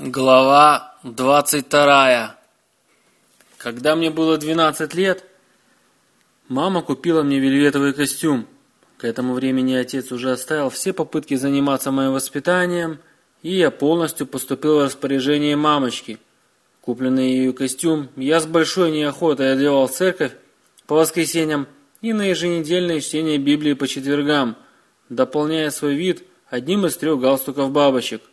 Глава 22. Когда мне было 12 лет, мама купила мне вельветовый костюм. К этому времени отец уже оставил все попытки заниматься моим воспитанием, и я полностью поступил в распоряжение мамочки. Купленный ею костюм я с большой неохотой одевал в церковь по воскресеньям и на еженедельное чтение Библии по четвергам, дополняя свой вид одним из трех галстуков бабочек –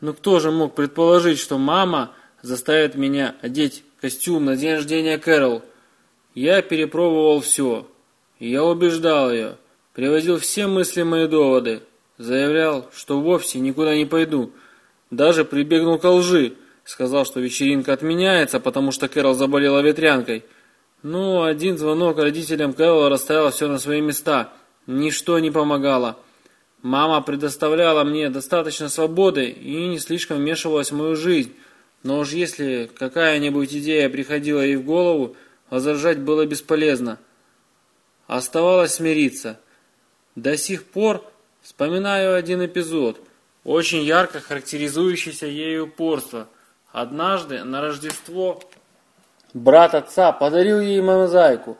но кто же мог предположить, что мама заставит меня одеть костюм на день рождения Кэрол? Я перепробовал все. Я убеждал ее, приводил все мыслимые доводы, заявлял, что вовсе никуда не пойду. Даже прибегнул к лжи, сказал, что вечеринка отменяется, потому что Кэрол заболела ветрянкой. Ну, один звонок родителям Кэрол расставил все на свои места. Ничто не помогало. Мама предоставляла мне достаточно свободы и не слишком вмешивалась в мою жизнь. Но уж если какая-нибудь идея приходила ей в голову, возражать было бесполезно. Оставалось смириться. До сих пор вспоминаю один эпизод, очень ярко характеризующийся ею упорство. Однажды на Рождество брат отца подарил ей мозаику.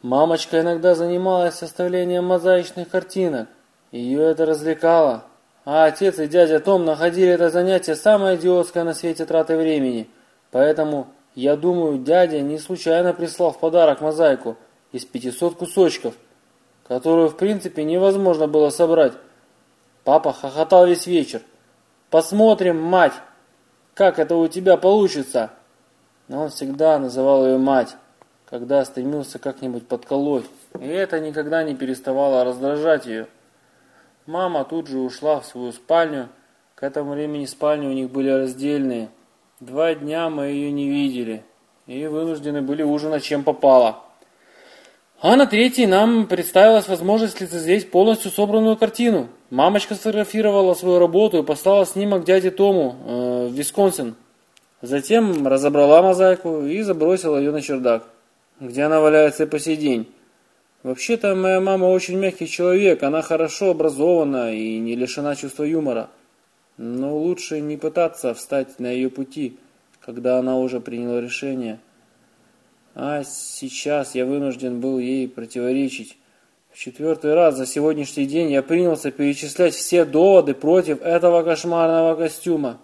Мамочка иногда занималась составлением мозаичных картинок. Ее это развлекало. А отец и дядя Том находили это занятие самое идиотское на свете траты времени. Поэтому, я думаю, дядя не случайно прислал в подарок мозаику из 500 кусочков, которую в принципе невозможно было собрать. Папа хохотал весь вечер. «Посмотрим, мать, как это у тебя получится!» Но он всегда называл ее мать, когда стремился как-нибудь подколоть. И это никогда не переставало раздражать ее. Мама тут же ушла в свою спальню. К этому времени спальни у них были раздельные. Два дня мы ее не видели и вынуждены были ужинать чем попало. А на третий нам представилась возможность лицезреть полностью собранную картину. Мамочка сфотографировала свою работу и послала снимок дяде Тому э, в Висконсин. Затем разобрала мозаику и забросила ее на чердак, где она валяется и по сей день. Вообще-то моя мама очень мягкий человек, она хорошо образована и не лишена чувства юмора. Но лучше не пытаться встать на ее пути, когда она уже приняла решение. А сейчас я вынужден был ей противоречить. В четвертый раз за сегодняшний день я принялся перечислять все доводы против этого кошмарного костюма,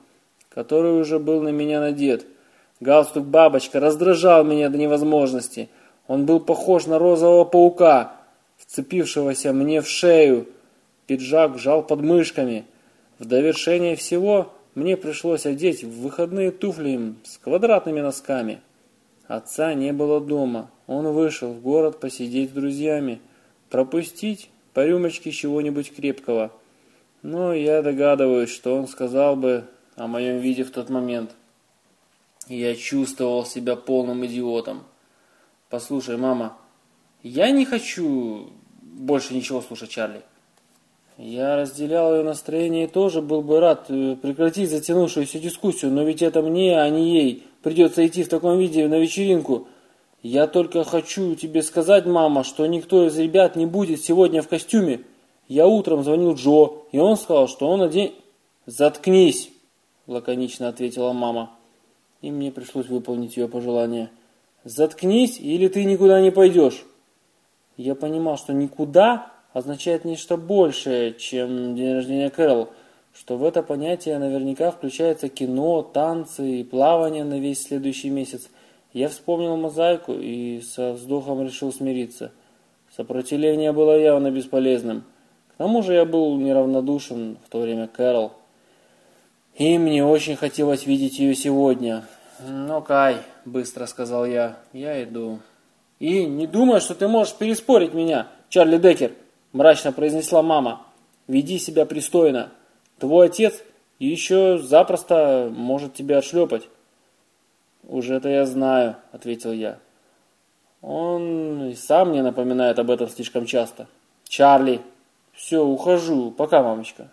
который уже был на меня надет. Галстук бабочка раздражал меня до невозможности – он был похож на розового паука, вцепившегося мне в шею. Пиджак жал под мышками. В довершение всего мне пришлось одеть в выходные туфли с квадратными носками. Отца не было дома. Он вышел в город посидеть с друзьями, пропустить по рюмочке чего-нибудь крепкого. Но я догадываюсь, что он сказал бы о моем виде в тот момент. Я чувствовал себя полным идиотом. Послушай, мама, я не хочу больше ничего слушать Чарли. Я разделял ее настроение и тоже был бы рад э, прекратить затянувшуюся дискуссию, но ведь это мне, а не ей, придется идти в таком виде на вечеринку. Я только хочу тебе сказать, мама, что никто из ребят не будет сегодня в костюме. Я утром звонил Джо, и он сказал, что он один... «Заткнись!» – лаконично ответила мама. И мне пришлось выполнить ее пожелание. Заткнись, или ты никуда не пойдешь. Я понимал, что никуда означает нечто большее, чем день рождения Кэрол, что в это понятие наверняка включается кино, танцы и плавание на весь следующий месяц. Я вспомнил мозаику и со вздохом решил смириться. Сопротивление было явно бесполезным. К тому же я был неравнодушен в то время Кэрол. И мне очень хотелось видеть ее сегодня. «Ну, Кай», — быстро сказал я, — «я иду». «И не думай, что ты можешь переспорить меня, Чарли Деккер», — мрачно произнесла мама. «Веди себя пристойно. Твой отец еще запросто может тебя отшлепать». «Уже это я знаю», — ответил я. «Он и сам мне напоминает об этом слишком часто». «Чарли, все, ухожу. Пока, мамочка.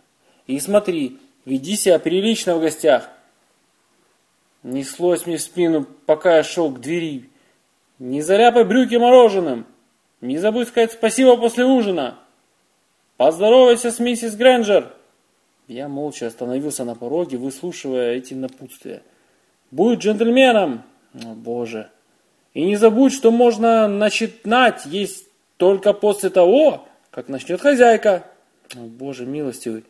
И смотри, веди себя прилично в гостях». Неслось мне в спину, пока я шел к двери. Не заляпай брюки мороженым. Не забудь сказать спасибо после ужина. Поздоровайся с миссис Грэнджер. Я молча остановился на пороге, выслушивая эти напутствия. «Будь джентльменом!» О, боже! И не забудь, что можно начинать есть только после того, как начнет хозяйка. О, боже милостивый!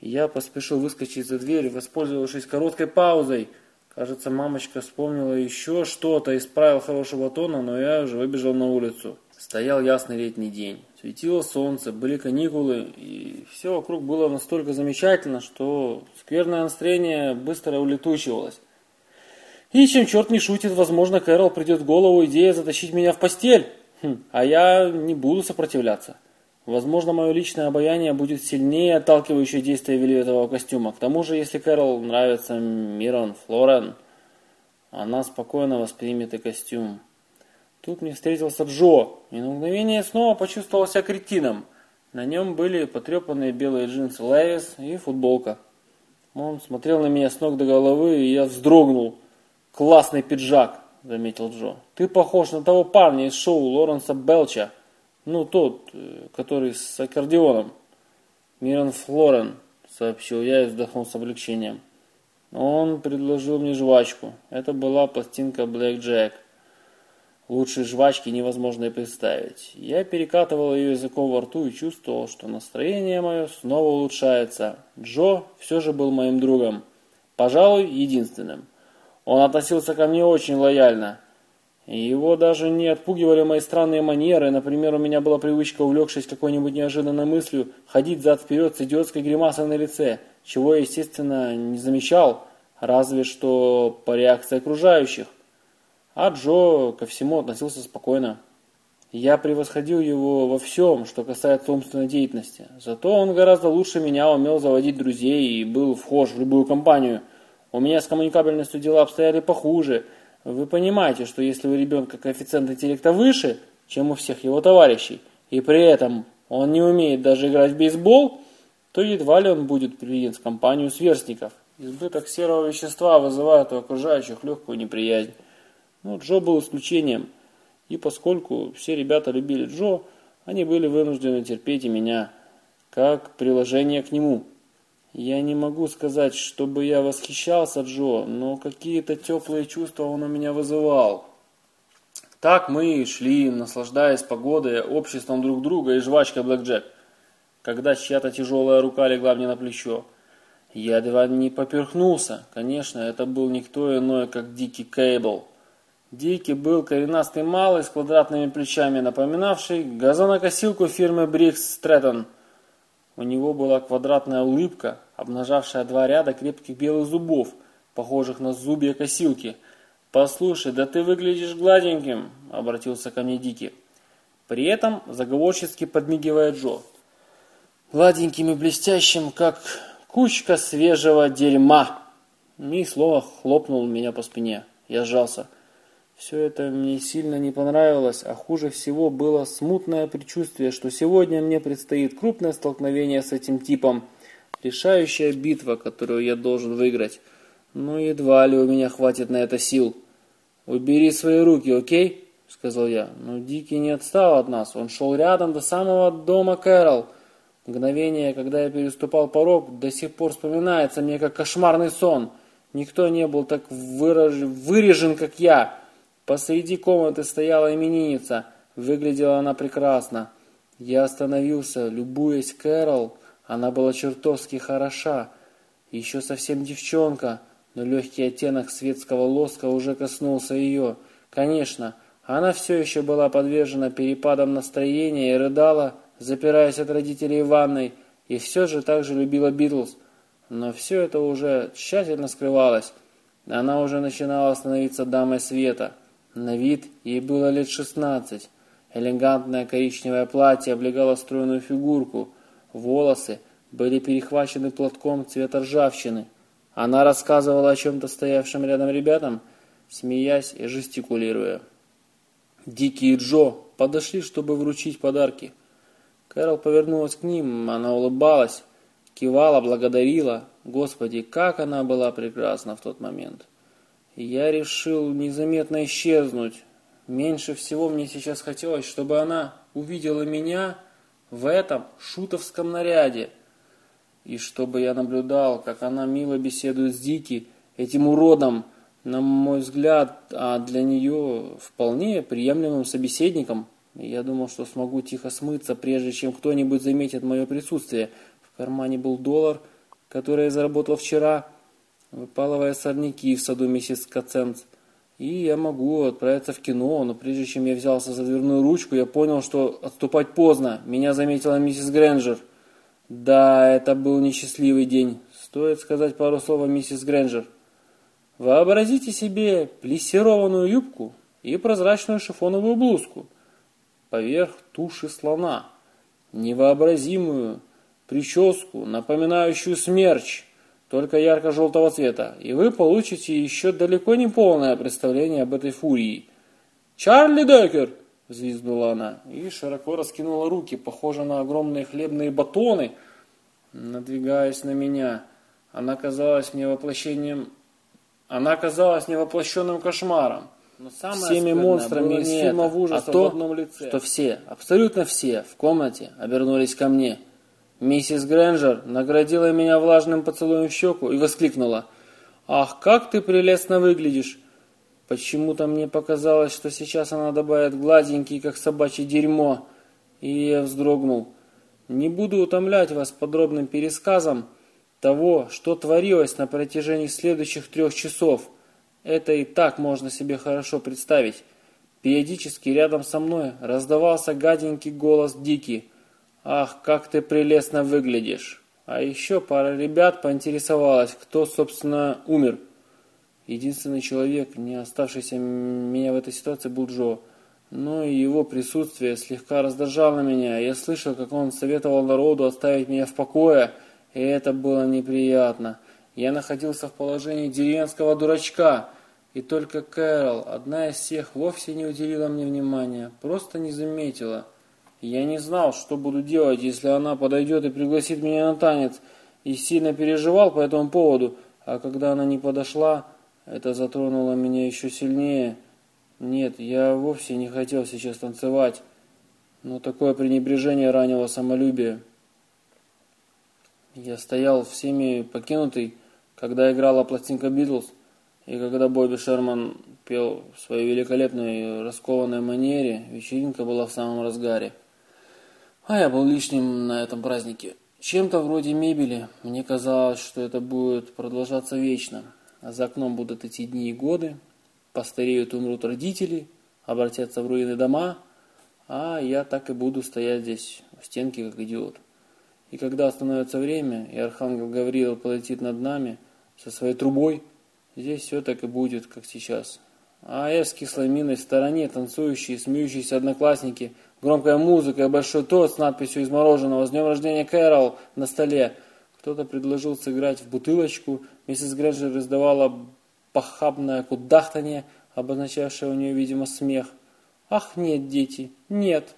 Я поспешил выскочить за дверь, воспользовавшись короткой паузой. Кажется, мамочка вспомнила еще что-то из правил хорошего тона, но я уже выбежал на улицу. Стоял ясный летний день. Светило солнце, были каникулы, и все вокруг было настолько замечательно, что скверное настроение быстро улетучивалось. И чем черт не шутит, возможно, Кэрол придет в голову идея затащить меня в постель, хм, а я не буду сопротивляться. Возможно, мое личное обаяние будет сильнее отталкивающее действие вельветового костюма. К тому же, если Кэрол нравится Мирон Флорен, она спокойно воспримет и костюм. Тут мне встретился Джо, и на мгновение снова почувствовал себя кретином. На нем были потрепанные белые джинсы Левис и футболка. Он смотрел на меня с ног до головы, и я вздрогнул. «Классный пиджак», — заметил Джо. «Ты похож на того парня из шоу Лоренса Белча. Ну, тот, э, который с аккордеоном». «Мирон Флорен», — сообщил я и вздохнул с облегчением. Он предложил мне жвачку. Это была пластинка Блэк Джек. Лучшей жвачки невозможно и представить. Я перекатывал ее языком во рту и чувствовал, что настроение мое снова улучшается. Джо все же был моим другом. Пожалуй, единственным. Он относился ко мне очень лояльно. Его даже не отпугивали мои странные манеры. Например, у меня была привычка, увлекшись какой-нибудь неожиданной мыслью, ходить зад-вперед с идиотской гримасой на лице, чего я, естественно, не замечал, разве что по реакции окружающих. А Джо ко всему относился спокойно. Я превосходил его во всем, что касается умственной деятельности. Зато он гораздо лучше меня умел заводить друзей и был вхож в любую компанию. У меня с коммуникабельностью дела обстояли похуже. Вы понимаете, что если у ребенка коэффициент интеллекта выше, чем у всех его товарищей, и при этом он не умеет даже играть в бейсбол, то едва ли он будет принят в компанию сверстников. Избыток серого вещества вызывает у окружающих легкую неприязнь. Но Джо был исключением, и поскольку все ребята любили Джо, они были вынуждены терпеть и меня, как приложение к нему. Я не могу сказать, чтобы я восхищался Джо, но какие-то теплые чувства он у меня вызывал. Так мы шли, наслаждаясь погодой, обществом друг друга и жвачкой Блэк Джек, когда чья-то тяжелая рука легла мне на плечо. Я едва не поперхнулся. Конечно, это был никто иной, как Дикий Кейбл. Дикий был коренастый малый с квадратными плечами, напоминавший газонокосилку фирмы Брикс Стрэттон. У него была квадратная улыбка, обнажавшая два ряда крепких белых зубов, похожих на зубья косилки. «Послушай, да ты выглядишь гладеньким», — обратился ко мне Дикий. При этом заговорчески подмигивая Джо. «Гладеньким и блестящим, как кучка свежего дерьма». И слово хлопнул меня по спине. Я сжался. Все это мне сильно не понравилось, а хуже всего было смутное предчувствие, что сегодня мне предстоит крупное столкновение с этим типом, решающая битва, которую я должен выиграть. Но едва ли у меня хватит на это сил. «Убери свои руки, окей?» — сказал я. Но Дикий не отстал от нас, он шел рядом до самого дома Кэрол. Мгновение, когда я переступал порог, до сих пор вспоминается мне как кошмарный сон. Никто не был так выраж... вырежен, как я. Посреди комнаты стояла именинница. Выглядела она прекрасно. Я остановился, любуясь Кэрол. Она была чертовски хороша. Еще совсем девчонка, но легкий оттенок светского лоска уже коснулся ее. Конечно, она все еще была подвержена перепадам настроения и рыдала, запираясь от родителей в ванной, и все же также любила Битлз. Но все это уже тщательно скрывалось. Она уже начинала становиться дамой света. На вид ей было лет шестнадцать. Элегантное коричневое платье облегало стройную фигурку. Волосы были перехвачены платком цвета ржавчины. Она рассказывала о чем-то стоявшим рядом ребятам, смеясь и жестикулируя. Дикий и Джо подошли, чтобы вручить подарки. Кэрол повернулась к ним, она улыбалась, кивала, благодарила. Господи, как она была прекрасна в тот момент. Я решил незаметно исчезнуть. Меньше всего мне сейчас хотелось, чтобы она увидела меня в этом шутовском наряде. и чтобы я наблюдал, как она мило беседует с Дики, этим уродом, на мой взгляд, а для нее вполне приемлемым собеседником. Я думал, что смогу тихо смыться, прежде чем кто-нибудь заметит мое присутствие. В кармане был доллар, который я заработал вчера, выпалывая сорняки в саду миссис Каценц. И я могу отправиться в кино, но прежде чем я взялся за дверную ручку, я понял, что отступать поздно. Меня заметила миссис Грэнджер. Да, это был несчастливый день. Стоит сказать пару слов о миссис Грэнджер. Вообразите себе плессированную юбку и прозрачную шифоновую блузку поверх туши слона, невообразимую прическу, напоминающую смерч, только ярко-желтого цвета, и вы получите еще далеко не полное представление об этой фурии. «Чарли Деккер!» – взвизгнула она и широко раскинула руки, похожие на огромные хлебные батоны, надвигаясь на меня. Она казалась мне воплощением... Она казалась мне воплощенным кошмаром. Но Всеми монстрами из фильмов ужасов а то, в одном лице. что все, абсолютно все в комнате обернулись ко мне – Миссис Грэнджер наградила меня влажным поцелуем в щеку и воскликнула. «Ах, как ты прелестно выглядишь!» Почему-то мне показалось, что сейчас она добавит гладенький, как собачье дерьмо, и я вздрогнул. Не буду утомлять вас подробным пересказом того, что творилось на протяжении следующих трех часов. Это и так можно себе хорошо представить. Периодически рядом со мной раздавался гаденький голос Дики – «Ах, как ты прелестно выглядишь!» А еще пара ребят поинтересовалась, кто, собственно, умер. Единственный человек, не оставшийся меня в этой ситуации, был Джо. Но его присутствие слегка раздражало меня. Я слышал, как он советовал народу оставить меня в покое, и это было неприятно. Я находился в положении деревенского дурачка, и только Кэрол, одна из всех, вовсе не уделила мне внимания, просто не заметила. Я не знал, что буду делать, если она подойдет и пригласит меня на танец, и сильно переживал по этому поводу, а когда она не подошла, это затронуло меня еще сильнее. Нет, я вовсе не хотел сейчас танцевать, но такое пренебрежение ранило самолюбие. Я стоял всеми покинутый, когда играла пластинка Битлз, и когда Бобби Шерман пел в своей великолепной раскованной манере, вечеринка была в самом разгаре. А я был лишним на этом празднике. Чем-то вроде мебели. Мне казалось, что это будет продолжаться вечно. А за окном будут эти дни и годы. Постареют и умрут родители, обратятся в руины дома, а я так и буду стоять здесь, в стенке, как идиот. И когда остановится время, и Архангел Гавриил полетит над нами со своей трубой, здесь все так и будет, как сейчас. А я с кислой миной в стороне, танцующие, смеющиеся одноклассники – Громкая музыка и большой торт с надписью из мороженого «С днем рождения, Кэрол» на столе. Кто-то предложил сыграть в бутылочку. Миссис Грэнджер издавала похабное кудахтанье, обозначавшее у нее, видимо, смех. «Ах, нет, дети, нет!»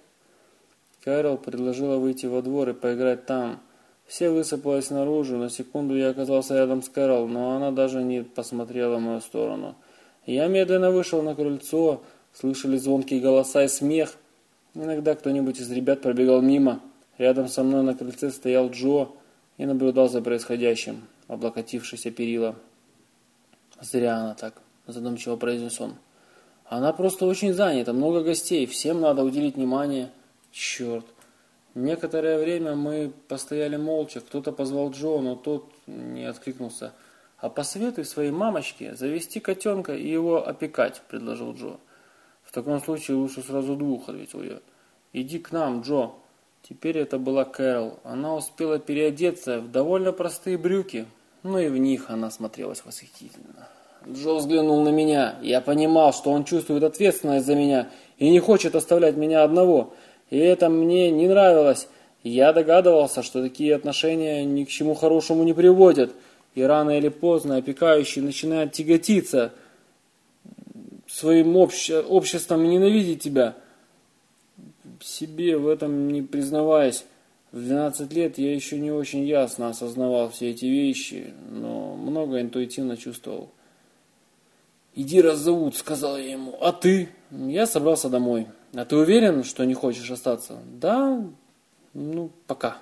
Кэрол предложила выйти во двор и поиграть там. Все высыпалось наружу. На секунду я оказался рядом с Кэрол, но она даже не посмотрела в мою сторону. Я медленно вышел на крыльцо. Слышали звонкие голоса и смех. Иногда кто-нибудь из ребят пробегал мимо. Рядом со мной на крыльце стоял Джо и наблюдал за происходящим, облокотившийся перила. «Зря она так», – задумчиво произнес он. «Она просто очень занята, много гостей, всем надо уделить внимание». «Черт!» Некоторое время мы постояли молча, кто-то позвал Джо, но тот не откликнулся. «А посоветуй своей мамочке завести котенка и его опекать», – предложил Джо. «В таком случае лучше сразу двух», — ответил я. «Иди к нам, Джо». Теперь это была Кэрол. Она успела переодеться в довольно простые брюки, но и в них она смотрелась восхитительно. Джо взглянул на меня. Я понимал, что он чувствует ответственность за меня и не хочет оставлять меня одного. И это мне не нравилось. Я догадывался, что такие отношения ни к чему хорошему не приводят. И рано или поздно опекающий начинает тяготиться – своим обще, обществом ненавидеть тебя, себе в этом не признаваясь. В 12 лет я еще не очень ясно осознавал все эти вещи, но много интуитивно чувствовал. «Иди раз зовут», — сказал я ему. «А ты?» Я собрался домой. «А ты уверен, что не хочешь остаться?» «Да, ну, пока».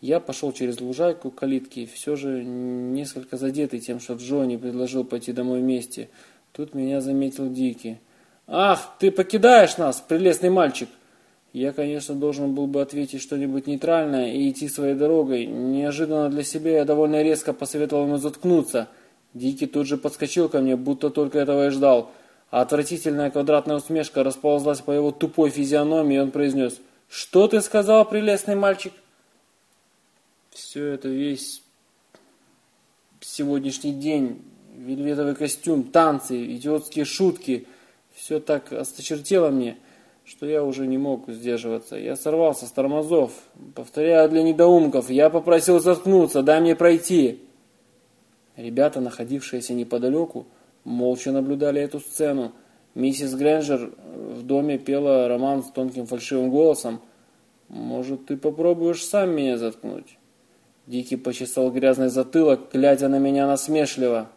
Я пошел через лужайку к калитке, все же несколько задетый тем, что Джонни предложил пойти домой вместе. Тут меня заметил Дики. «Ах, ты покидаешь нас, прелестный мальчик!» Я, конечно, должен был бы ответить что-нибудь нейтральное и идти своей дорогой. Неожиданно для себя я довольно резко посоветовал ему заткнуться. Дикий тут же подскочил ко мне, будто только этого и ждал. А отвратительная квадратная усмешка расползлась по его тупой физиономии, и он произнес «Что ты сказал, прелестный мальчик?» Все это весь сегодняшний день, вельветовый костюм, танцы, идиотские шутки, все так осточертело мне, что я уже не мог сдерживаться. Я сорвался с тормозов, повторяя для недоумков, я попросил заткнуться, дай мне пройти. Ребята, находившиеся неподалеку, молча наблюдали эту сцену. Миссис Грэнджер в доме пела роман с тонким фальшивым голосом. «Может, ты попробуешь сам меня заткнуть?» Дикий почесал грязный затылок, глядя на меня насмешливо.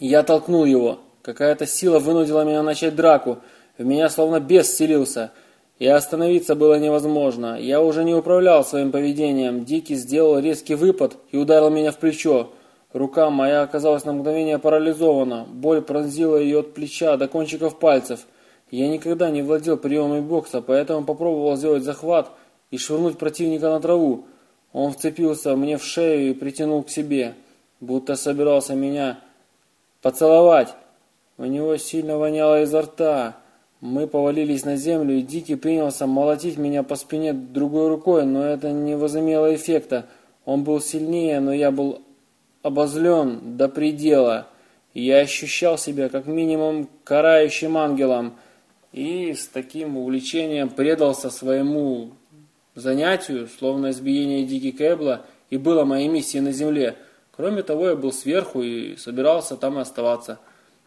Я толкнул его. Какая-то сила вынудила меня начать драку. В меня словно бес селился. И остановиться было невозможно. Я уже не управлял своим поведением. Дикий сделал резкий выпад и ударил меня в плечо. Рука моя оказалась на мгновение парализована. Боль пронзила ее от плеча до кончиков пальцев. Я никогда не владел приемами бокса, поэтому попробовал сделать захват и швырнуть противника на траву. Он вцепился мне в шею и притянул к себе, будто собирался меня поцеловать. У него сильно воняло изо рта. Мы повалились на землю, и Дикий принялся молотить меня по спине другой рукой, но это не возымело эффекта. Он был сильнее, но я был обозлен до предела. Я ощущал себя как минимум карающим ангелом и с таким увлечением предался своему занятию, словно избиение Дики Кэбла, и было моей миссией на земле. Кроме того, я был сверху и собирался там и оставаться.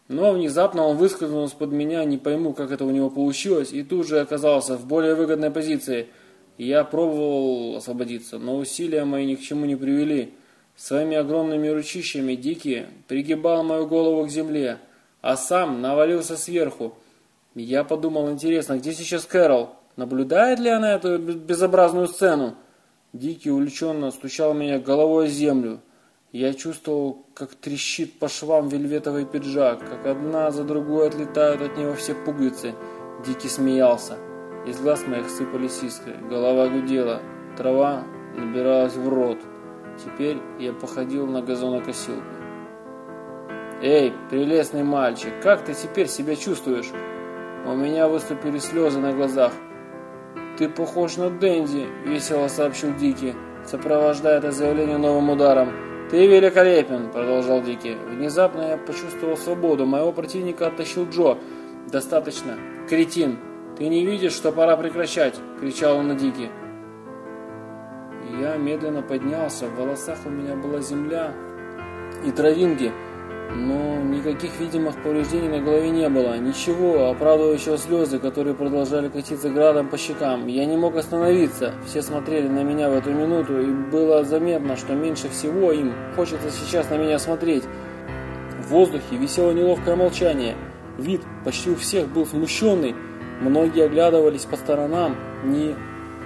Но внезапно он выскользнул из-под меня, не пойму, как это у него получилось, и тут же оказался в более выгодной позиции. Я пробовал освободиться, но усилия мои ни к чему не привели. Своими огромными ручищами Дики пригибал мою голову к земле, а сам навалился сверху. Я подумал, интересно, где сейчас Кэрол? Наблюдает ли она эту безобразную сцену? Дикий увлеченно стучал меня головой о землю. Я чувствовал, как трещит по швам вельветовый пиджак, как одна за другой отлетают от него все пуговицы. Дикий смеялся. Из глаз моих сыпались искры, голова гудела, трава набиралась в рот. Теперь я походил на газонокосилку. «Эй, прелестный мальчик, как ты теперь себя чувствуешь?» У меня выступили слезы на глазах. «Ты похож на Дэнди», — весело сообщил Дики, сопровождая это заявление новым ударом. «Ты великолепен», — продолжал Дики. Внезапно я почувствовал свободу. Моего противника оттащил Джо. «Достаточно. Кретин, ты не видишь, что пора прекращать?» — кричал он на Дики. Я медленно поднялся. В волосах у меня была земля и травинки — но никаких видимых повреждений на голове не было. Ничего, оправдывающего слезы, которые продолжали катиться градом по щекам. Я не мог остановиться. Все смотрели на меня в эту минуту, и было заметно, что меньше всего им хочется сейчас на меня смотреть. В воздухе висело неловкое молчание. Вид почти у всех был смущенный. Многие оглядывались по сторонам. Не,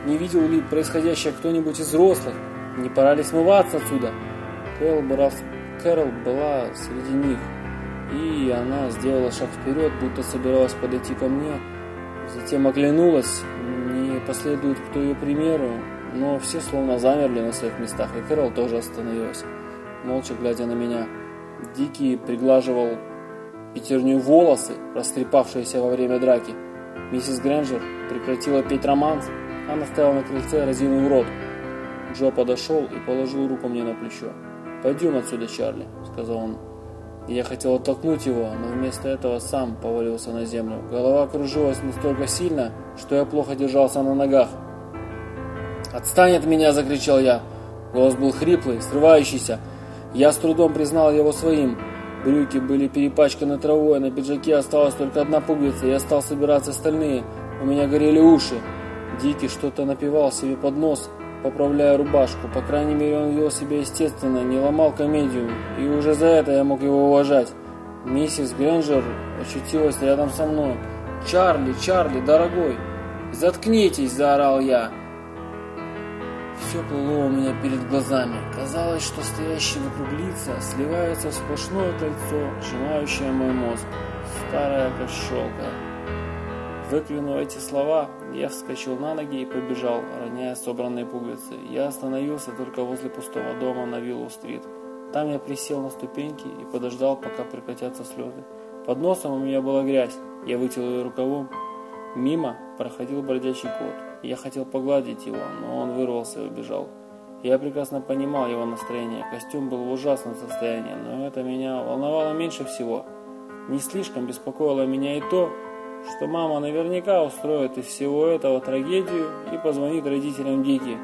не видел ли происходящее кто-нибудь из взрослых? Не пора ли смываться отсюда? Кэл брал Кэрол была среди них, и она сделала шаг вперед, будто собиралась подойти ко мне. Затем оглянулась, не последует кто ее примеру, но все словно замерли на своих местах, и Кэрол тоже остановилась, молча глядя на меня. Дикий приглаживал пятерню волосы, растрепавшиеся во время драки. Миссис Грэнджер прекратила петь романс, она стояла на крыльце, разинув рот. Джо подошел и положил руку мне на плечо. «Пойдем отсюда, Чарли», — сказал он. Я хотел оттолкнуть его, но вместо этого сам повалился на землю. Голова кружилась настолько сильно, что я плохо держался на ногах. «Отстань от меня!» – закричал я. Голос был хриплый, срывающийся. Я с трудом признал его своим. Брюки были перепачканы травой, на пиджаке осталась только одна пуговица. Я стал собираться остальные. У меня горели уши. Дикий что-то напевал себе под нос, поправляя рубашку. По крайней мере, он вел себя естественно, не ломал комедию, и уже за это я мог его уважать. Миссис Грэнджер очутилась рядом со мной. «Чарли, Чарли, дорогой!» «Заткнитесь!» – заорал я. Все плыло у меня перед глазами. Казалось, что стоящие вокруг лица сливаются в сплошное кольцо, сжимающее мой мозг. Старая кошелка. Выклинув эти слова, я вскочил на ноги и побежал, роняя собранные пуговицы. Я остановился только возле пустого дома на Виллоу-стрит. Там я присел на ступеньки и подождал, пока прекратятся слезы. Под носом у меня была грязь. Я вытел ее рукавом. Мимо проходил бродячий кот. Я хотел погладить его, но он вырвался и убежал. Я прекрасно понимал его настроение. Костюм был в ужасном состоянии, но это меня волновало меньше всего. Не слишком беспокоило меня и то, что мама наверняка устроит из всего этого трагедию и позвонит родителям Дики.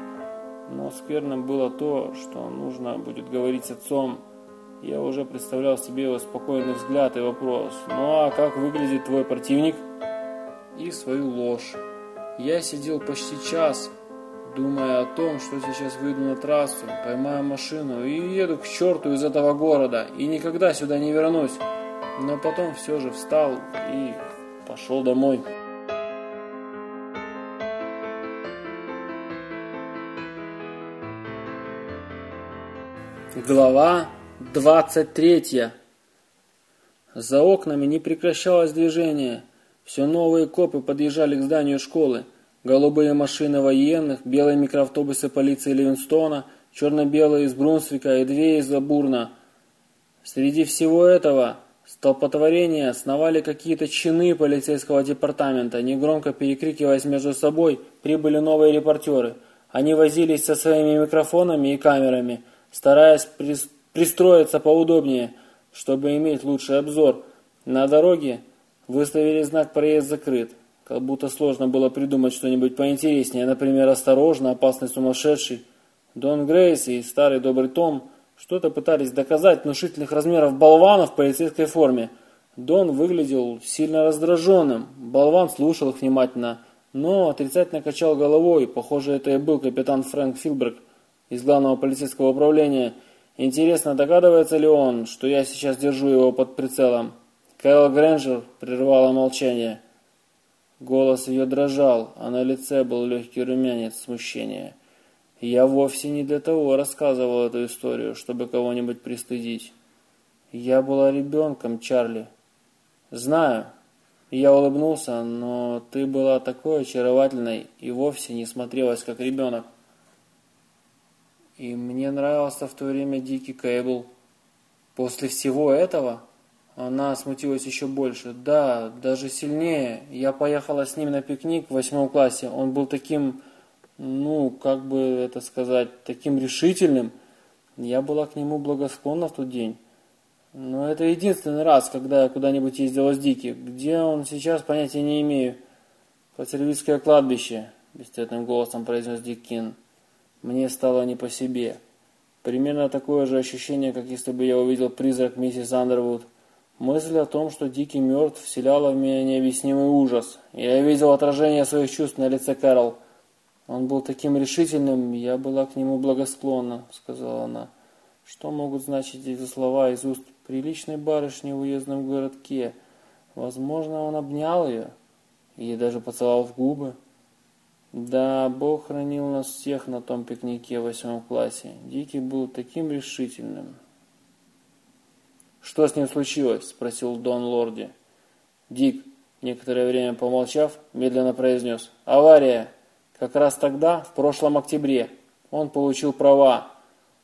Но скверным было то, что нужно будет говорить с отцом. Я уже представлял себе его спокойный взгляд и вопрос. «Ну а как выглядит твой противник?» И свою ложь. Я сидел почти час, думая о том, что сейчас выйду на трассу, поймаю машину и еду к черту из этого города, и никогда сюда не вернусь. Но потом все же встал и пошел домой. Глава 23 За окнами не прекращалось движение. Все новые копы подъезжали к зданию школы. Голубые машины военных, белые микроавтобусы полиции Ливинстона, черно-белые из Брунсвика и две из Абурна. Среди всего этого столпотворения сновали какие-то чины полицейского департамента. Негромко перекрикиваясь между собой, прибыли новые репортеры. Они возились со своими микрофонами и камерами, стараясь пристроиться поудобнее, чтобы иметь лучший обзор. На дороге Выставили знак «Проезд закрыт». Как будто сложно было придумать что-нибудь поинтереснее. Например, «Осторожно, опасный сумасшедший». Дон Грейс и старый добрый Том что-то пытались доказать внушительных размеров болвана в полицейской форме. Дон выглядел сильно раздраженным. Болван слушал их внимательно, но отрицательно качал головой. Похоже, это и был капитан Фрэнк Филберг из главного полицейского управления. Интересно, догадывается ли он, что я сейчас держу его под прицелом? Кайл Грэнджер прервала молчание. Голос ее дрожал, а на лице был легкий румянец смущения. Я вовсе не для того рассказывал эту историю, чтобы кого-нибудь пристыдить. Я была ребенком, Чарли. Знаю. Я улыбнулся, но ты была такой очаровательной и вовсе не смотрелась как ребенок. И мне нравился в то время Дикий Кейбл. После всего этого... Она смутилась еще больше. Да, даже сильнее. Я поехала с ним на пикник в восьмом классе. Он был таким, ну, как бы это сказать, таким решительным. Я была к нему благосклонна в тот день. Но это единственный раз, когда я куда-нибудь ездила с Дики. Где он сейчас, понятия не имею. Потервицкое кладбище, бесцветным голосом произнес Диккин. Мне стало не по себе. Примерно такое же ощущение, как если бы я увидел призрак миссис Андервуд. Мысль о том, что Дикий мертв, вселяла в меня необъяснимый ужас. Я видел отражение своих чувств на лице Кэрол. Он был таким решительным, я была к нему благосклонна, сказала она. Что могут значить эти слова из уст приличной барышни в уездном городке? Возможно, он обнял ее или даже поцеловал в губы. Да, Бог хранил нас всех на том пикнике в восьмом классе. Дикий был таким решительным. «Что с ним случилось?» – спросил Дон Лорди. Дик, некоторое время помолчав, медленно произнес. «Авария. Как раз тогда, в прошлом октябре, он получил права.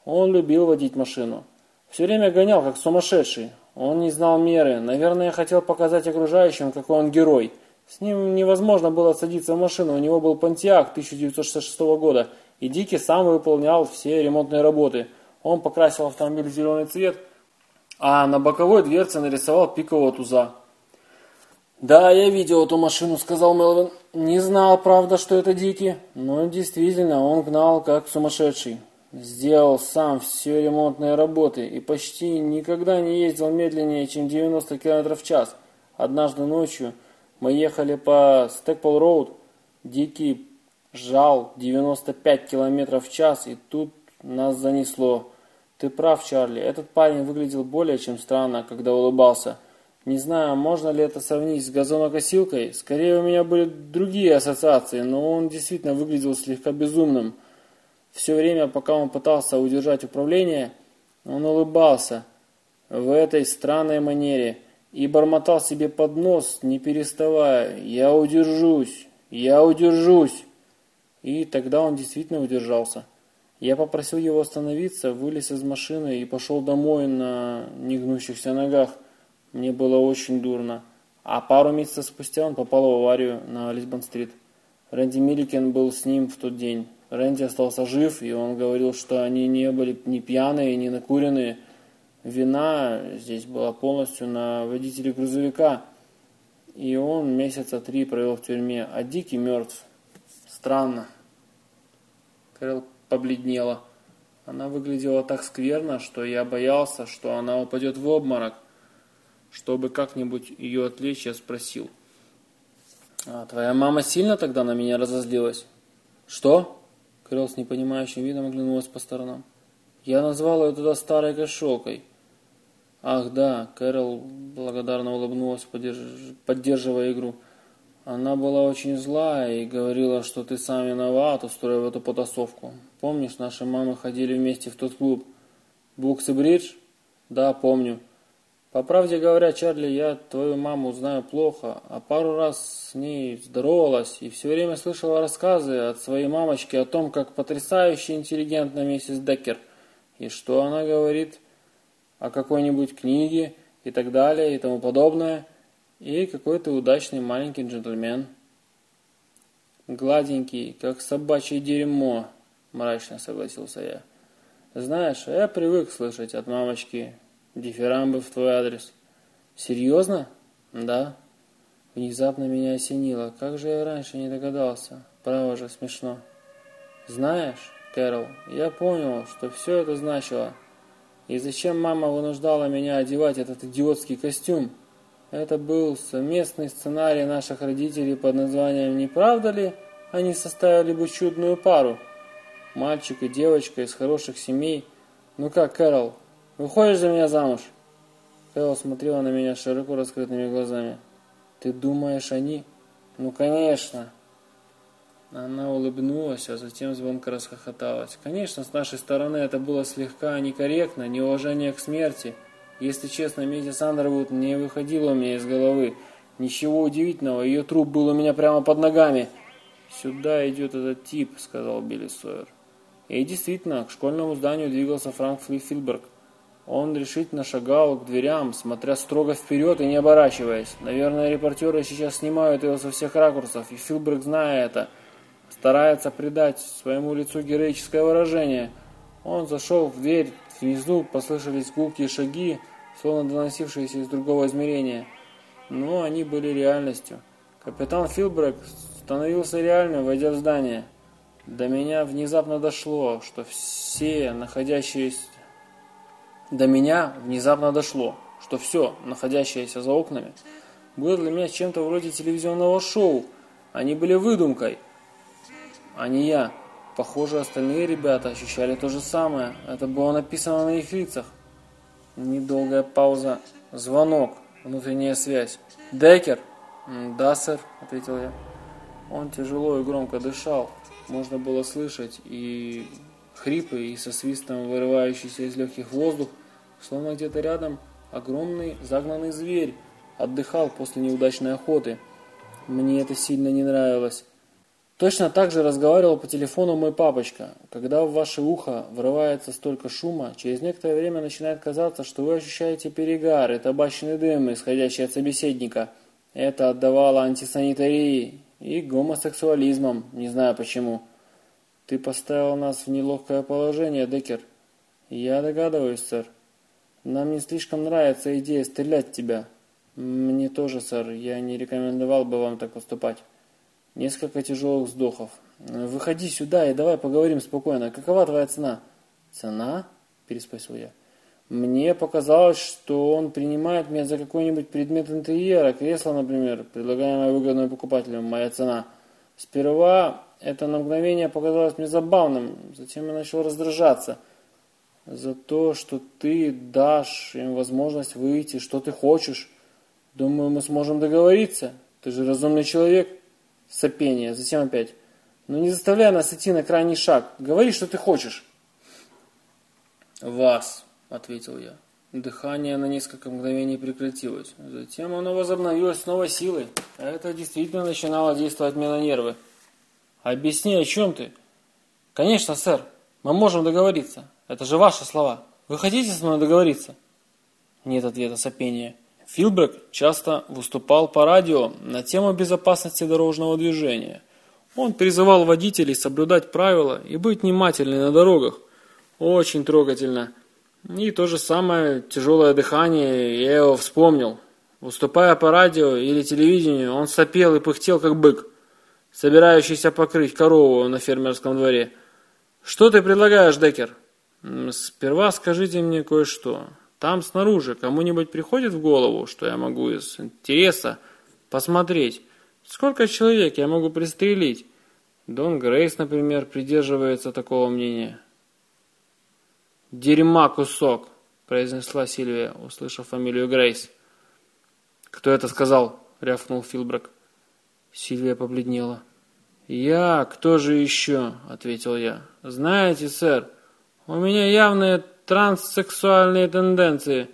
Он любил водить машину. Все время гонял, как сумасшедший. Он не знал меры. Наверное, хотел показать окружающим, какой он герой. С ним невозможно было садиться в машину. У него был Понтиак 1966 года. И Дики сам выполнял все ремонтные работы. Он покрасил автомобиль в зеленый цвет – а на боковой дверце нарисовал пикового туза. «Да, я видел эту машину», — сказал Мелвин. «Не знал, правда, что это Дики, но действительно, он гнал как сумасшедший. Сделал сам все ремонтные работы и почти никогда не ездил медленнее, чем 90 км в час. Однажды ночью мы ехали по Стэкпол-Роуд, Дикий жал 95 км в час, и тут нас занесло. Ты прав, Чарли. Этот парень выглядел более чем странно, когда улыбался. Не знаю, можно ли это сравнить с газонокосилкой. Скорее, у меня были другие ассоциации, но он действительно выглядел слегка безумным. Все время, пока он пытался удержать управление, он улыбался в этой странной манере и бормотал себе под нос, не переставая «Я удержусь! Я удержусь!» И тогда он действительно удержался. Я попросил его остановиться, вылез из машины и пошел домой на негнущихся ногах. Мне было очень дурно. А пару месяцев спустя он попал в аварию на Лисбон-стрит. Рэнди Милликен был с ним в тот день. Рэнди остался жив, и он говорил, что они не были ни пьяные, ни накуренные. Вина здесь была полностью на водителе грузовика. И он месяца три провел в тюрьме, а Дикий мертв. Странно. Кэрол побледнела. Она выглядела так скверно, что я боялся, что она упадет в обморок. Чтобы как-нибудь ее отвлечь, я спросил. «А твоя мама сильно тогда на меня разозлилась?» «Что?» Кэрол с непонимающим видом оглянулась по сторонам. «Я назвал ее туда старой кошелкой». «Ах, да», Кэрол благодарно улыбнулась, поддерживая игру. Она была очень злая и говорила, что ты сам виноват, устроив эту потасовку. Помнишь, наши мамы ходили вместе в тот клуб? Букс и бридж? Да, помню. По правде говоря, Чарли, я твою маму знаю плохо, а пару раз с ней здоровалась и все время слышала рассказы от своей мамочки о том, как потрясающе интеллигентна миссис Деккер, и что она говорит о какой-нибудь книге и так далее и тому подобное – и какой-то удачный маленький джентльмен. Гладенький, как собачье дерьмо, мрачно согласился я. Знаешь, я привык слышать от мамочки дифирамбы в твой адрес. Серьезно? Да. Внезапно меня осенило. Как же я раньше не догадался? Право же, смешно. Знаешь, Кэрол, я понял, что все это значило. И зачем мама вынуждала меня одевать этот идиотский костюм? Это был совместный сценарий наших родителей под названием «Не правда ли?» Они составили бы чудную пару. Мальчик и девочка из хороших семей. Ну как, Кэрол, выходишь за меня замуж? Кэрол смотрела на меня широко раскрытыми глазами. Ты думаешь, они? Ну, конечно. Она улыбнулась, а затем звонко расхохоталась. Конечно, с нашей стороны это было слегка некорректно, неуважение к смерти – если честно, миссис Андервуд не выходила у меня из головы. Ничего удивительного, ее труп был у меня прямо под ногами. «Сюда идет этот тип», — сказал Билли Сойер. И действительно, к школьному зданию двигался Франк Филберг. Он решительно шагал к дверям, смотря строго вперед и не оборачиваясь. Наверное, репортеры сейчас снимают его со всех ракурсов, и Филберг, зная это, старается придать своему лицу героическое выражение. Он зашел в дверь, внизу послышались гулкие шаги, словно доносившиеся из другого измерения. Но они были реальностью. Капитан Филбрек становился реальным, войдя в здание. До меня внезапно дошло, что все находящиеся... До меня внезапно дошло, что все, находящееся за окнами, было для меня чем-то вроде телевизионного шоу. Они были выдумкой, а не я. Похоже, остальные ребята ощущали то же самое. Это было написано на их лицах. Недолгая пауза. Звонок. Внутренняя связь. «Деккер?» «Да, сэр», — ответил я. Он тяжело и громко дышал. Можно было слышать и хрипы, и со свистом вырывающийся из легких воздух, словно где-то рядом огромный загнанный зверь отдыхал после неудачной охоты. Мне это сильно не нравилось. Точно так же разговаривал по телефону мой папочка. Когда в ваше ухо врывается столько шума, через некоторое время начинает казаться, что вы ощущаете перегар и табачный дым, исходящий от собеседника. Это отдавало антисанитарии и гомосексуализмом, не знаю почему. Ты поставил нас в неловкое положение, Деккер. Я догадываюсь, сэр. Нам не слишком нравится идея стрелять в тебя. Мне тоже, сэр. Я не рекомендовал бы вам так поступать. Несколько тяжелых вздохов. «Выходи сюда и давай поговорим спокойно. Какова твоя цена?» «Цена?» – переспросил я. «Мне показалось, что он принимает меня за какой-нибудь предмет интерьера, кресло, например, предлагаемое выгодным покупателем, моя цена. Сперва это на мгновение показалось мне забавным, затем я начал раздражаться. За то, что ты дашь им возможность выйти, что ты хочешь. Думаю, мы сможем договориться. Ты же разумный человек». Сопение, затем опять. Но не заставляй нас идти на крайний шаг. Говори, что ты хочешь. «Вас», — ответил я. Дыхание на несколько мгновений прекратилось. Затем оно возобновилось с новой силой. Это действительно начинало действовать мне на нервы. «Объясни, о чем ты?» «Конечно, сэр. Мы можем договориться. Это же ваши слова. Вы хотите со мной договориться?» Нет ответа сопения. Филбрек часто выступал по радио на тему безопасности дорожного движения. Он призывал водителей соблюдать правила и быть внимательными на дорогах. Очень трогательно. И то же самое тяжелое дыхание, я его вспомнил. Выступая по радио или телевидению, он сопел и пыхтел, как бык, собирающийся покрыть корову на фермерском дворе. «Что ты предлагаешь, Деккер?» «Сперва скажите мне кое-что. Там снаружи кому-нибудь приходит в голову, что я могу из интереса посмотреть, сколько человек я могу пристрелить?» Дон Грейс, например, придерживается такого мнения. «Дерьма кусок», – произнесла Сильвия, услышав фамилию Грейс. «Кто это сказал?» – рявкнул Филбрак. Сильвия побледнела. «Я? Кто же еще?» – ответил я. «Знаете, сэр, у меня явные транссексуальные тенденции».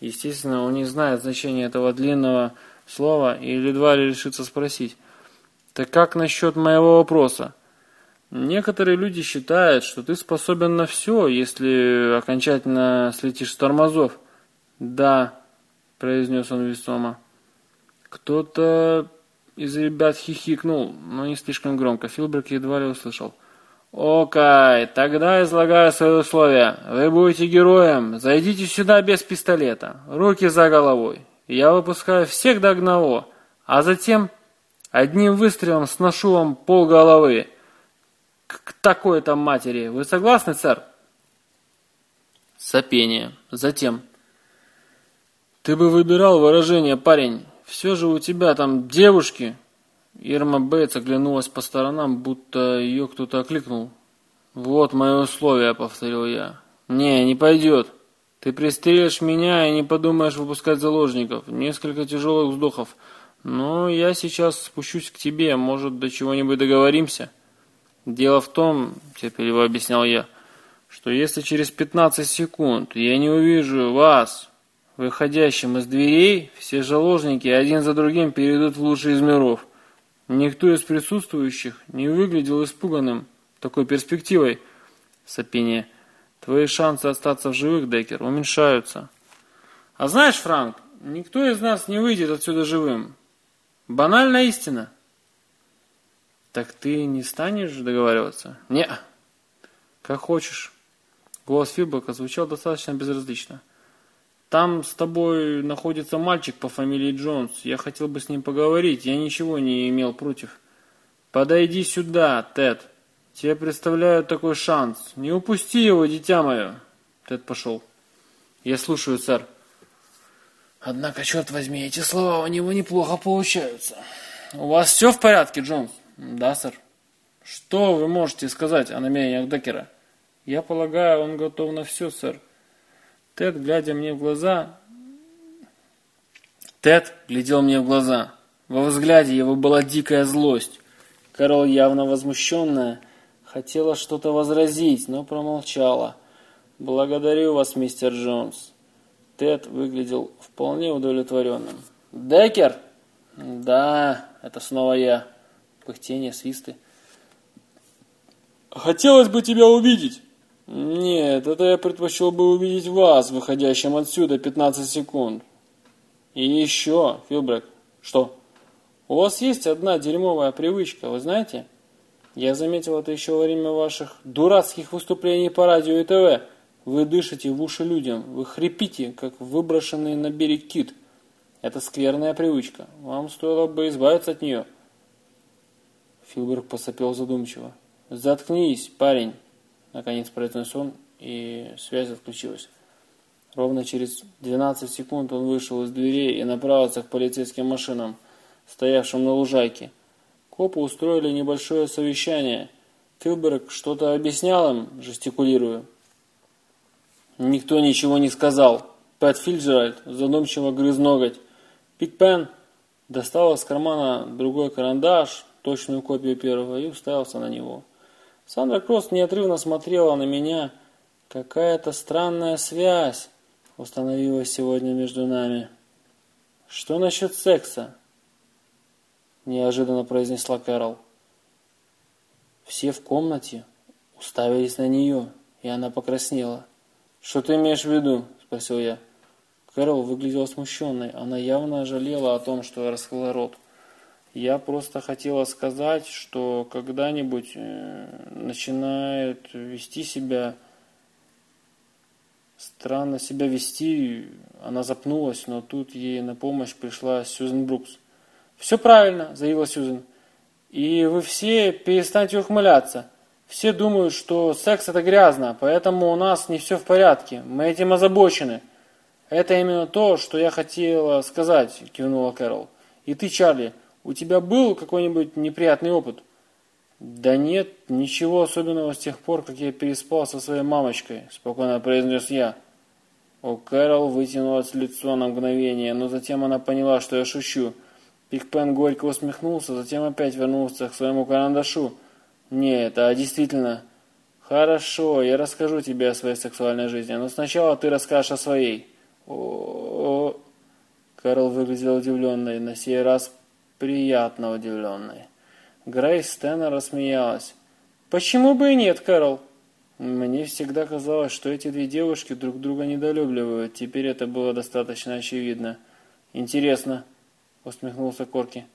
Естественно, он не знает значения этого длинного слова и едва ли решится спросить. «Так как насчет моего вопроса?» Некоторые люди считают, что ты способен на все, если окончательно слетишь с тормозов. Да, произнес он весомо. Кто-то из ребят хихикнул, но не слишком громко. Филберг едва ли услышал. «Окей, тогда излагаю свои условия. Вы будете героем. Зайдите сюда без пистолета. Руки за головой. Я выпускаю всех до одного, а затем одним выстрелом сношу вам пол головы к такой-то матери. Вы согласны, сэр? Сопение. Затем. Ты бы выбирал выражение, парень. Все же у тебя там девушки. Ирма Бейтс оглянулась по сторонам, будто ее кто-то окликнул. «Вот мои условия», — повторил я. «Не, не пойдет. Ты пристрелишь меня и не подумаешь выпускать заложников. Несколько тяжелых вздохов. Но я сейчас спущусь к тебе, может, до чего-нибудь договоримся?» Дело в том, терпеливо объяснял я, что если через 15 секунд я не увижу вас, выходящим из дверей, все заложники один за другим перейдут в лучший из миров. Никто из присутствующих не выглядел испуганным такой перспективой. Сопение. Твои шансы остаться в живых, Деккер, уменьшаются. А знаешь, Франк, никто из нас не выйдет отсюда живым. Банальная истина. Так ты не станешь договариваться? Не. Как хочешь. Голос Филбека звучал достаточно безразлично. Там с тобой находится мальчик по фамилии Джонс. Я хотел бы с ним поговорить. Я ничего не имел против. Подойди сюда, Тед. Тебе представляю такой шанс. Не упусти его, дитя мое. Тед пошел. Я слушаю, сэр. Однако, черт возьми, эти слова у него неплохо получаются. У вас все в порядке, Джонс? Да, сэр. Что вы можете сказать о намерениях Деккера? Я полагаю, он готов на все, сэр. Тед, глядя мне в глаза... Тед глядел мне в глаза. Во взгляде его была дикая злость. Кэрол, явно возмущенная, хотела что-то возразить, но промолчала. «Благодарю вас, мистер Джонс». Тед выглядел вполне удовлетворенным. «Деккер?» «Да, это снова я» пыхтение, свисты. «Хотелось бы тебя увидеть!» «Нет, это я предпочел бы увидеть вас, выходящим отсюда 15 секунд». «И еще, Филбрек, что?» «У вас есть одна дерьмовая привычка, вы знаете?» «Я заметил это еще во время ваших дурацких выступлений по радио и ТВ. Вы дышите в уши людям, вы хрипите, как выброшенный на берег кит. Это скверная привычка, вам стоило бы избавиться от нее». Филберг посопел задумчиво. «Заткнись, парень!» Наконец произнес он, и связь отключилась. Ровно через 12 секунд он вышел из дверей и направился к полицейским машинам, стоявшим на лужайке. Копы устроили небольшое совещание. Филберг что-то объяснял им, жестикулируя. Никто ничего не сказал. Пэт Фильджеральд задумчиво грыз ноготь. Пик Пен достал из кармана другой карандаш, точную копию первого, и уставился на него. Сандра Кросс неотрывно смотрела на меня. Какая-то странная связь установилась сегодня между нами. Что насчет секса? Неожиданно произнесла Кэрол. Все в комнате уставились на нее, и она покраснела. «Что ты имеешь в виду?» – спросил я. Кэрол выглядела смущенной. Она явно жалела о том, что раскрыла рот. Я просто хотела сказать, что когда-нибудь э, начинает вести себя странно себя вести. Она запнулась, но тут ей на помощь пришла Сьюзен Брукс. «Все правильно», – заявила Сьюзен. «И вы все перестаньте ухмыляться. Все думают, что секс это грязно, поэтому у нас не все в порядке. Мы этим озабочены». «Это именно то, что я хотела сказать», – кивнула Кэрол. «И ты, Чарли, у тебя был какой-нибудь неприятный опыт?» «Да нет, ничего особенного с тех пор, как я переспал со своей мамочкой», – спокойно произнес я. У Кэрол вытянулось лицо на мгновение, но затем она поняла, что я шучу. Пикпен горько усмехнулся, затем опять вернулся к своему карандашу. «Нет, а действительно...» «Хорошо, я расскажу тебе о своей сексуальной жизни, но сначала ты расскажешь о своей». О, -о, -о. Кэрол выглядел удивленной, на сей раз приятно удивленной. Грейс Стэннер рассмеялась. «Почему бы и нет, Кэрол?» Мне всегда казалось, что эти две девушки друг друга недолюбливают. Теперь это было достаточно очевидно. «Интересно», — усмехнулся Корки.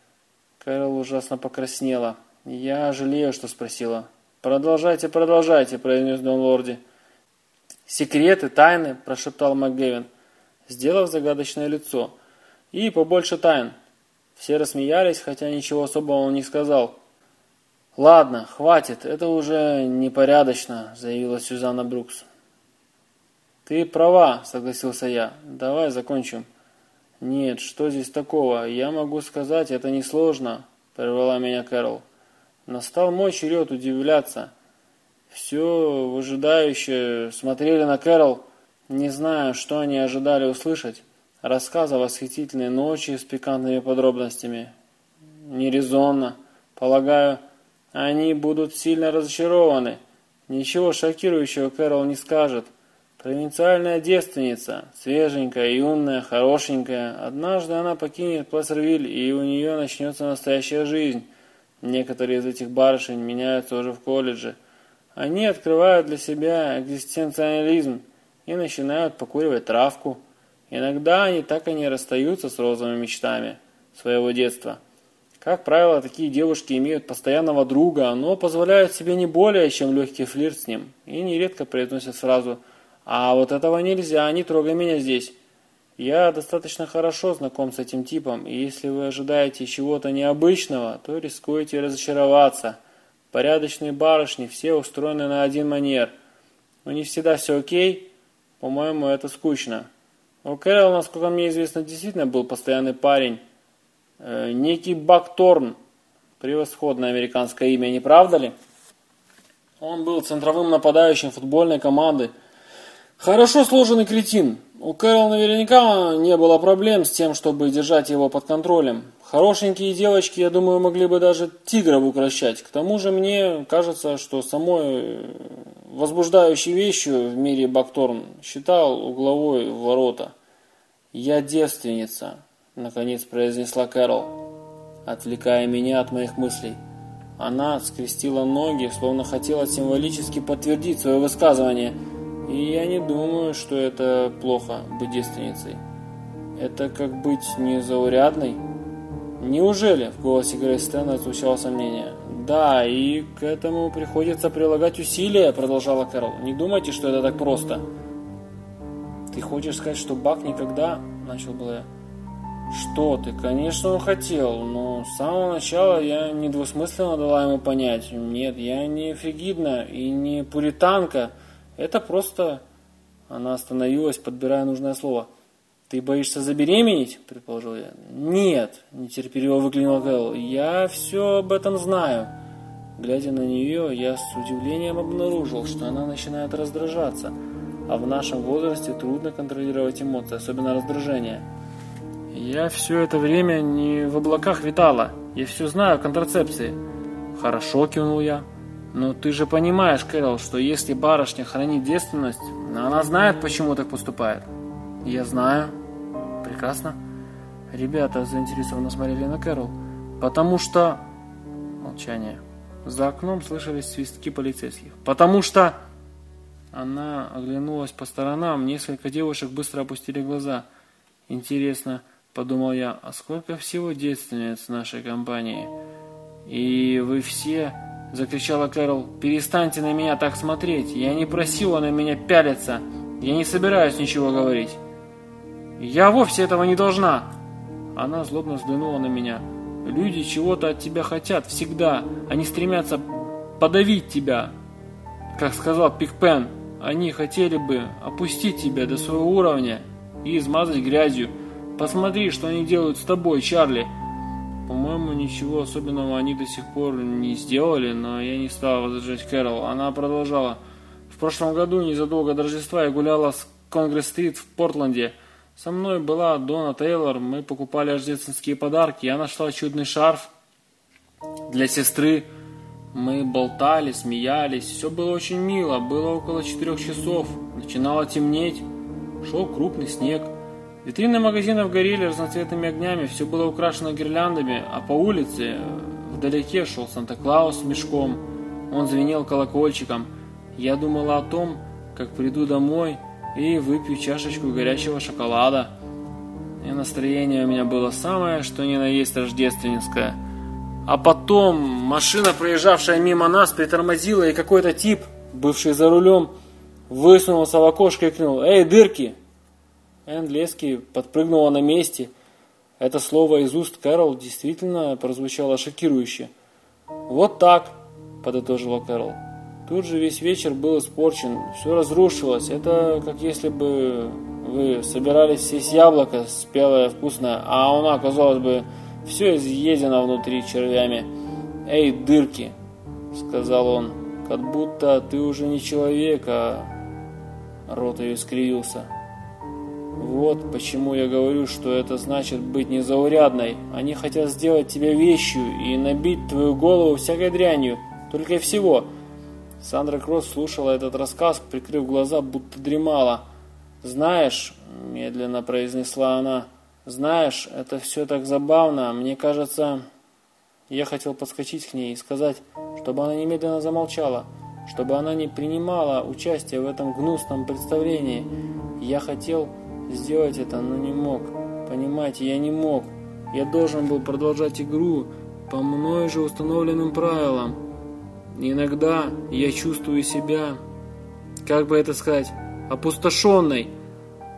Кэрол ужасно покраснела. «Я жалею, что спросила». «Продолжайте, продолжайте», — произнес Дон Лорди. «Секреты, тайны», — прошептал МакГевин сделав загадочное лицо. «И побольше тайн». Все рассмеялись, хотя ничего особого он не сказал. «Ладно, хватит, это уже непорядочно», – заявила Сюзанна Брукс. «Ты права», – согласился я. «Давай закончим». «Нет, что здесь такого? Я могу сказать, это несложно», – прервала меня Кэрол. Настал мой черед удивляться. Все выжидающие смотрели на Кэрол, не знаю, что они ожидали услышать. Рассказ о восхитительной ночи с пикантными подробностями. Нерезонно. Полагаю, они будут сильно разочарованы. Ничего шокирующего Кэрол не скажет. Провинциальная девственница, свеженькая, юная, хорошенькая. Однажды она покинет Плассервиль, и у нее начнется настоящая жизнь. Некоторые из этих барышень меняются уже в колледже. Они открывают для себя экзистенциализм, и начинают покуривать травку. Иногда они так и не расстаются с розовыми мечтами своего детства. Как правило, такие девушки имеют постоянного друга, но позволяют себе не более, чем легкий флирт с ним, и нередко произносят фразу «А вот этого нельзя, не трогай меня здесь». Я достаточно хорошо знаком с этим типом, и если вы ожидаете чего-то необычного, то рискуете разочароваться. Порядочные барышни все устроены на один манер. Но не всегда все окей, по-моему, это скучно. У Кэрол, насколько мне известно, действительно был постоянный парень. Э, некий Бак Торн. Превосходное американское имя, не правда ли? Он был центровым нападающим футбольной команды. Хорошо сложенный кретин. У Кэрол наверняка не было проблем с тем, чтобы держать его под контролем. Хорошенькие девочки, я думаю, могли бы даже тигров укращать. К тому же мне кажется, что самой возбуждающей вещью в мире Бакторн считал угловой ворота. «Я девственница», — наконец произнесла Кэрол, отвлекая меня от моих мыслей. Она скрестила ноги, словно хотела символически подтвердить свое высказывание. И я не думаю, что это плохо быть девственницей. Это как быть незаурядной. Неужели? В голосе Грейс Стена звучало сомнение. Да, и к этому приходится прилагать усилия, продолжала Кэрол. Не думайте, что это так просто. Ты хочешь сказать, что Бак никогда... Начал было я. Что ты? Конечно, он хотел, но с самого начала я недвусмысленно дала ему понять. Нет, я не фригидна и не пуританка. Это просто... Она остановилась, подбирая нужное слово. «Ты боишься забеременеть?» – предположил я. «Нет», – нетерпеливо выклинил Кэл. «Я все об этом знаю». Глядя на нее, я с удивлением обнаружил, что она начинает раздражаться. А в нашем возрасте трудно контролировать эмоции, особенно раздражение. Я все это время не в облаках витала. Я все знаю о контрацепции. Хорошо, кивнул я. Но ты же понимаешь, Кэрол, что если барышня хранит девственность, она знает, почему так поступает. Я знаю. Прекрасно. Ребята заинтересованно смотрели на Кэрол. Потому что... Молчание. За окном слышались свистки полицейских. Потому что... Она оглянулась по сторонам, несколько девушек быстро опустили глаза. Интересно, подумал я, а сколько всего девственниц нашей компании? И вы все, закричала Кэрол, перестаньте на меня так смотреть. Я не просила на меня пялиться. Я не собираюсь ничего говорить. Я вовсе этого не должна. Она злобно взглянула на меня. Люди чего-то от тебя хотят всегда. Они стремятся подавить тебя. Как сказал Пикпен, они хотели бы опустить тебя до своего уровня и измазать грязью. Посмотри, что они делают с тобой, Чарли. По-моему, ничего особенного они до сих пор не сделали, но я не стал возражать Кэрол. Она продолжала. В прошлом году, незадолго до Рождества, я гуляла с Конгресс-стрит в Портленде. Со мной была Дона Тейлор, мы покупали рождественские подарки. Я нашла чудный шарф для сестры. Мы болтали, смеялись, все было очень мило. Было около четырех часов, начинало темнеть, шел крупный снег. Витрины магазинов горели разноцветными огнями, все было украшено гирляндами, а по улице вдалеке шел Санта-Клаус с мешком. Он звенел колокольчиком. Я думала о том, как приду домой и выпью чашечку горячего шоколада. И настроение у меня было самое, что ни на есть рождественское – а потом машина, проезжавшая мимо нас, притормозила, и какой-то тип, бывший за рулем, высунулся в окошко и крикнул «Эй, дырки!». Энн Лески подпрыгнула на месте. Это слово из уст Кэрол действительно прозвучало шокирующе. «Вот так», – подытожила Кэрол. Тут же весь вечер был испорчен, все разрушилось. Это как если бы вы собирались съесть яблоко спелое, вкусное, а оно оказалось бы все изъедено внутри червями. «Эй, дырки!» — сказал он. «Как будто ты уже не человек, а...» Рот ее искривился. «Вот почему я говорю, что это значит быть незаурядной. Они хотят сделать тебя вещью и набить твою голову всякой дрянью. Только и всего». Сандра Кросс слушала этот рассказ, прикрыв глаза, будто дремала. «Знаешь», — медленно произнесла она, — знаешь, это все так забавно. Мне кажется, я хотел подскочить к ней и сказать, чтобы она немедленно замолчала, чтобы она не принимала участие в этом гнусном представлении. Я хотел сделать это, но не мог. Понимаете, я не мог. Я должен был продолжать игру по мной же установленным правилам. Иногда я чувствую себя, как бы это сказать, опустошенной.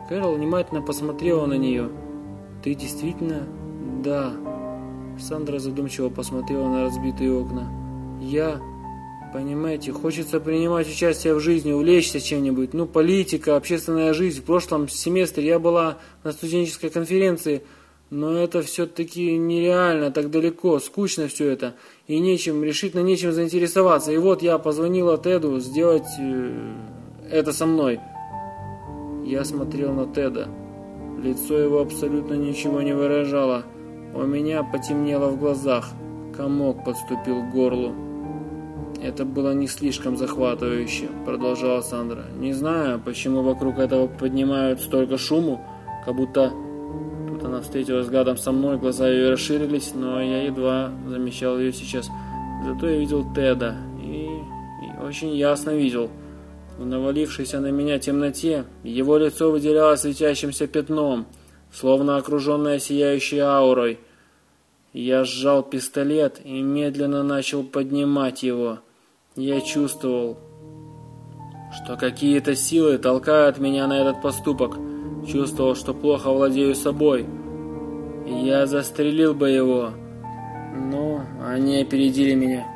Кэрол внимательно посмотрела на нее. «Ты действительно?» «Да». Сандра задумчиво посмотрела на разбитые окна. «Я...» Понимаете, хочется принимать участие в жизни, увлечься чем-нибудь. Ну, политика, общественная жизнь. В прошлом семестре я была на студенческой конференции, но это все-таки нереально, так далеко, скучно все это. И нечем, решительно нечем заинтересоваться. И вот я позвонила Теду сделать э, это со мной. Я смотрел на Теда. Лицо его абсолютно ничего не выражало. У меня потемнело в глазах. Комок подступил к горлу. Это было не слишком захватывающе, продолжала Сандра. Не знаю, почему вокруг этого поднимают столько шуму, как будто... Она встретилась взглядом со мной, глаза ее расширились, но я едва замечал ее сейчас. Зато я видел Теда, и, и очень ясно видел – в навалившейся на меня темноте его лицо выделялось светящимся пятном, словно окруженное сияющей аурой. Я сжал пистолет и медленно начал поднимать его. Я чувствовал, что какие-то силы толкают меня на этот поступок. Чувствовал, что плохо владею собой. Я застрелил бы его, но они опередили меня.